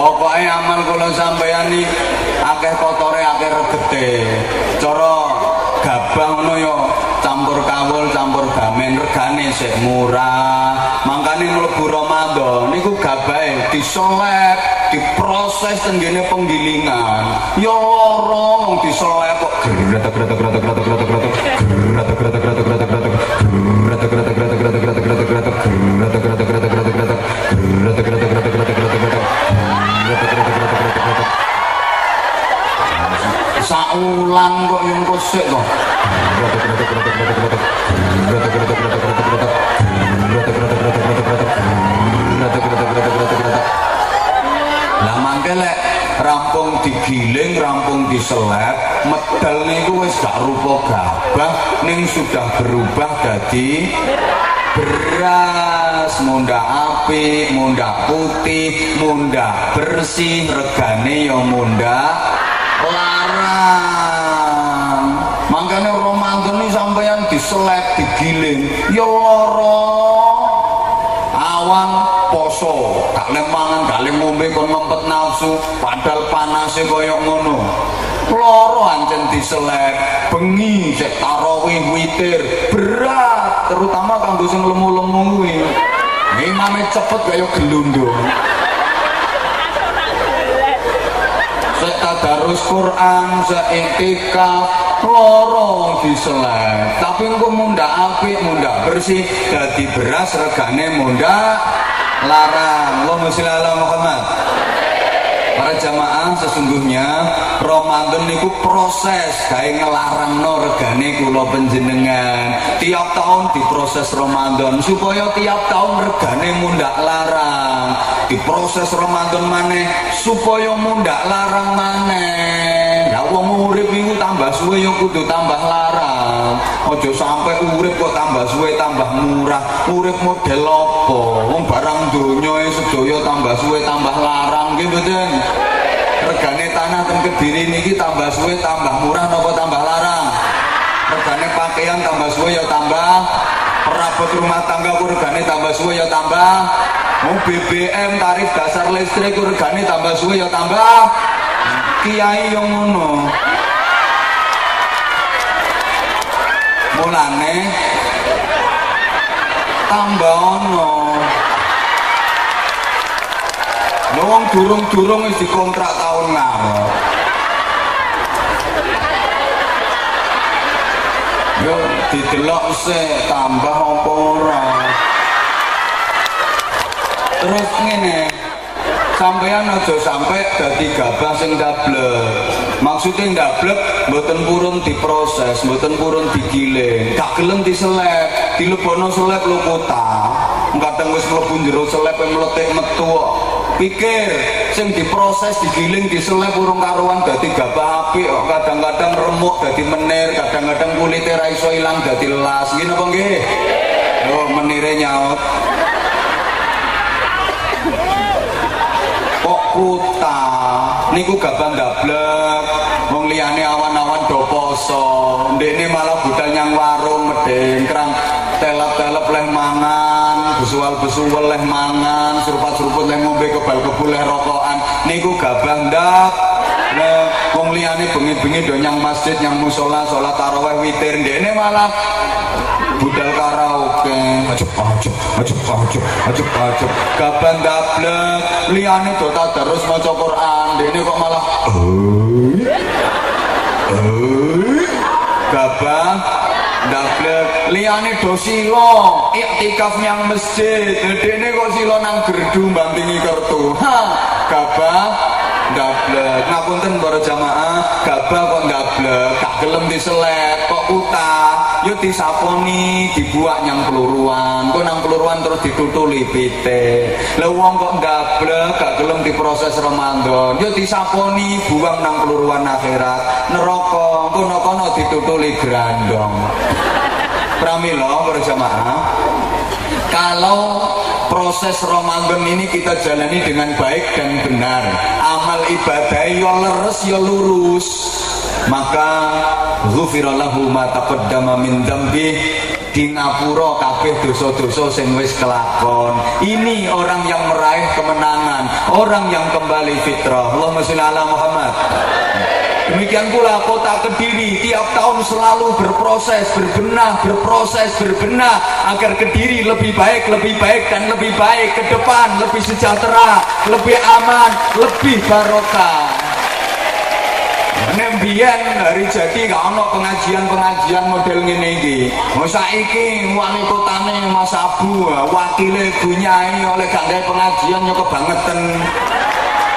pokoknya amal kula sampeyan iki akeh kotore akeh regete. Cara gabah ngono ya campur kawul campur gamen regane sik murah. Mangkane mlebu Ramadan niku gabahe diselek diproses tenggene penggilingan. Ya lara wong diselek saulang kok yang rampung digiling rampung diselep, medal niku wis gak rupa gabah ning sudah berubah dadi beras. Mundak apik mundak putih mundak bersih regane ya mundak larang. Makanya Ramadan ini sampeyan diselek digiling. Ya lara awan poso le mangan le ngombe kon mempet nafsu padahal panase koyo ngono loro ancen diselek bengi cek tarawih witir berat terutama kanggo sing lemu-lemu kuwi. Imame cepet kaya gelundung. Sek tadarus Quran sek iktikaf loro diselek. Tapi engko mundak apik mundak bersih dadi beras regane mundak larang. Allahumma sholli ala Muhammad Para jamaah sesungguhnya Ramadan niku proses gawe ngelarangno regane kula panjenengan. Tiap tahun diproses Ramadan supaya tiap tahun regane mundak larang. Diproses Ramadan maneh supaya mundak larang maneh. Ya wong urip iku tambah suwe ya kudu tambah larang. Aja sampai urip kok tambah suwe tambah murah. Urip model apa? Wong barang donya sedaya tambah suwe tambah larang nggih mboten? regane tanah teng Kediri niki tambah suwe tambah murah napa tambah larang regane pakaian tambah suwe ya tambah perabot rumah tangga regane tambah suwe ya tambah mau BBM tarif dasar listrik regane tambah suwe ya tambah kiai yang ngono mulane tambah ono Wong durung-durung wis dikontrak tahun ngarep. Yo didelok sik tambah apa ora. Terus ngene, sampean aja sampai dadi gabah sing ndablek. Maksudnya ndablek mboten purun diproses, mboten purun digiling, gak gelem diselep, dilebono selep lupota. Kadang wis mlebu jero selep meletik metu kok. pikir sing diproses digiling diselep urung karuan dadi gabah apik kok kadang-kadang remuk dadi menir kadang-kadang kulitnya ra iso ilang dadi las ngene apa nggih oh menire nyaut kuta niku gabang gablek. Wong liyane awan-awan do poso. Ndekne malah budal nyang warung medengkrang kerang telap-telap leh mangan besual-besual leh mangan serupa-serupa leh ngombe kebal kebul leh rokokan. Niku gabang dablek wong liyane bengi-bengi do nyang masjid nyang musola salat tarawih witir. Ndekne malah budal karaoke ajep ajep ajep ajep ajep ajep gabah ndablek liyane do tadarus maca Quran. Ndekne kok malah eh eh gabah ndablek liyane do sila iktikaf nyang masjid. Dekne kok sila nang gerdu mbantingi kertu. Ha gabah ndablek ngapunten para jamaah. Gabah kok ndablek gak gelem diselek kok utah? Yo disaponi dibuak nyang peluruan. Kok nang peluruan terus ditutuli pite wong kok ndablek gak gelem diproses Ramadan. Yo disaponi buang nang peluruan akhirat. Neraka kono kono ditutuli grandong. Pramila para jamaah. Kalau proses Ramadan ini kita jalani dengan baik dan benar. Amal ibadah ya leres ya lurus. Maka ghufira lahu ma taqaddama min dzambi di ngapura kabeh dosa-dosa sing wis kelakon. Ini orang yang meraih kemenangan orang yang kembali fitrah. Allahumma sholli ala Muhammad Demikian pula kota Kediri tiap tahun selalu berproses, berbenah, berproses, berbenah agar Kediri lebih baik, lebih baik dan lebih baik ke depan, lebih sejahtera, lebih aman, lebih barokah. Nembian hari jadi gak ono pengajian-pengajian model ngene iki. Masa iki wali kotane Mas Abu, wakile Bunyai oleh gak pengajian yo kebangetan.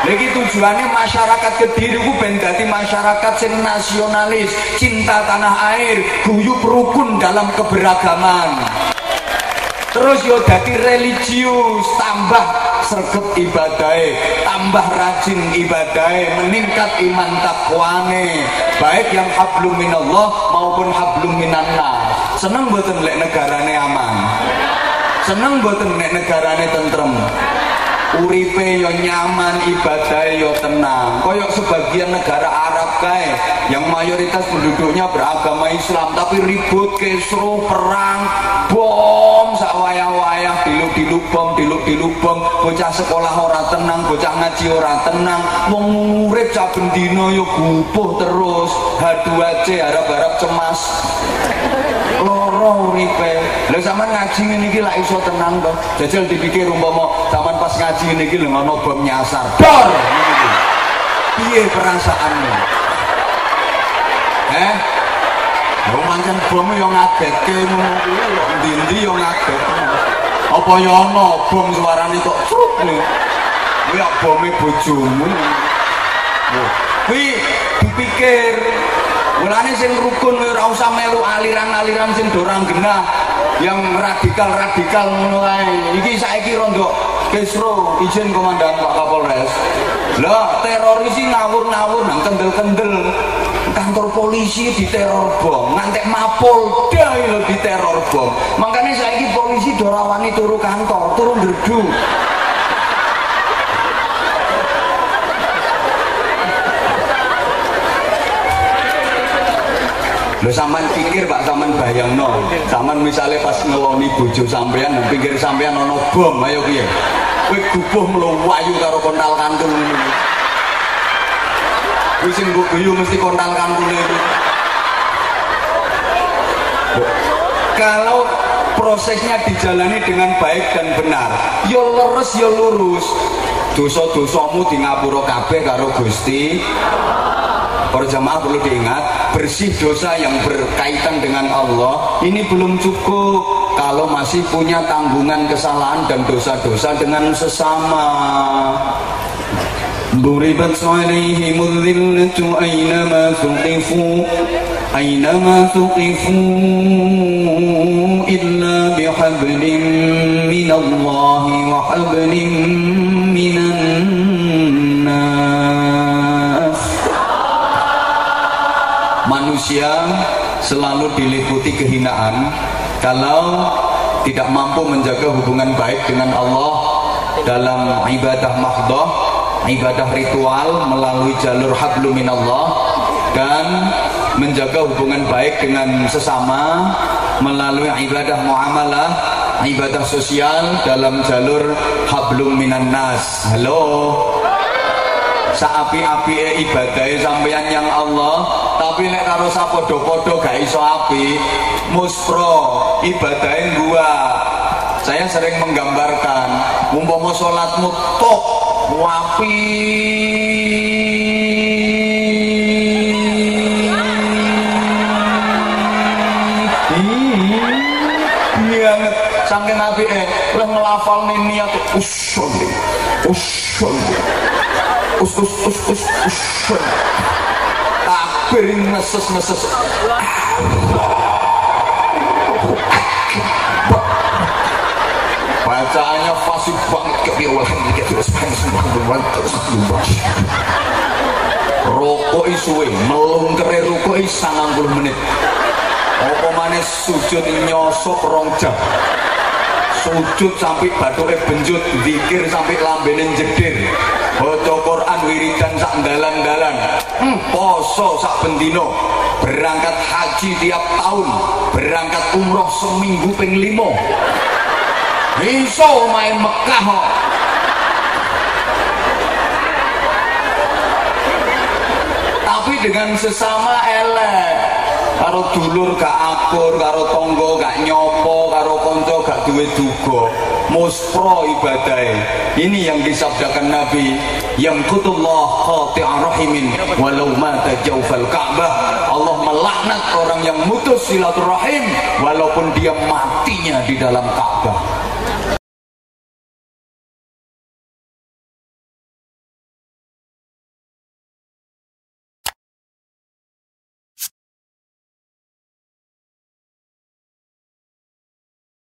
Lagi tujuannya masyarakat Kediri ku ben masyarakat sing nasionalis, cinta tanah air, guyup rukun dalam keberagaman. Terus yo dadi religius, tambah sergap ibadai, tambah rajin ibadai, meningkat iman takwane, baik yang hablum minallah maupun hablum minannas. Seneng mboten lek negarane aman. Seneng mboten lek negarane tentrem uripe yo nyaman ibadah yo tenang. Koyok sebagian negara Arab kae yang mayoritas penduduknya beragama Islam tapi ribut kesro perang bom sak wayang-wayang bom diluk diluk bom bocah sekolah ora tenang bocah ngaji ora tenang. Wong urip saben dina yo gupuh terus. H2C harap-harap cemas. Loro uripe. Lha sampean ngaji ngene iki lak iso tenang to? Jajal dipikir umpama sampean pas ngaji ngene iki lho ono bom nyasar. Dor piye perasaanmu? Eh Wong pancen bom yo ngagetke ngono. Kuwi lho ndi-ndi yo yo ana bom suarane kok lho. Kuwi bome bojomu. Kuwi dipikir Mulane sing rukun ora usah melu aliran-aliran sing dorang genah yang radikal-radikal ngono kae. Iki saiki rondo Kesro izin komandan Pak Kapolres. Lah teroris ngawur-ngawur nang kendel-kendel. Kantor polisi diteror bom, ngantek Mapolda lho diteror bom. Makanya saiki polisi dorawani turu kantor, turu gerdu. Lho sampean pikir Pak sampean bayangno, sampean misalnya pas ngeloni bojo sampean nang pinggir sampean ana bom, ayo piye? Gubuh mluwayu karo kontal kantul Kuwi sing mbok guyu mesti kontal kantule itu. Kalau prosesnya dijalani dengan baik dan benar, yo leres yo lurus. Dosa-dosamu di ngapura kabeh karo Gusti Para jamaah perlu diingat, bersih dosa yang berkaitan dengan Allah ini belum cukup kalau masih punya tanggungan kesalahan dan dosa-dosa dengan sesama. ضربت عليهم الذلة أينما ثقفوا أينما ثقفوا إلا بحبل من الله وحبل من الناس manusia selalu diliputi kehinaan kalau tidak mampu menjaga hubungan baik dengan Allah dalam ibadah mahdoh, ibadah ritual melalui jalur hablum minallah dan menjaga hubungan baik dengan sesama melalui ibadah muamalah, ibadah sosial dalam jalur hablum minan nas. Halo? Saapi-api ibadai sampeyan yang Allah tapi nek karo sapodo-podo gak iso api. Muspro ibadai gua. Saya sering menggambarkan umpama salatmu tok banget saking api eh lah ngelafal nih niat usul usul us us us us us takbir neses neses bacaannya fasih banget kebir walhamdulillah terus terus rokok isuwe melungkere rokok is 90 menit. Apa manis sujud nyosok rong jam? Sujud sampai batuke benjut zikir sampai lambene jedir baca Quran wiridan sak dalan-dalan. Hmm, poso sak bendino berangkat haji tiap tahun. Berangkat umroh seminggu ping limo iso main Mekah tapi dengan sesama elek. Karo dulur gak akur karo tonggo gak nyopo karo konco gak duwe duga. Muspro ibadai ini yang disabdakan Nabi yang kutullah qati'a rahimin walau mata jawfal ka'bah. Allah melaknat orang yang mutus silaturahim walaupun dia matinya di dalam Ka'bah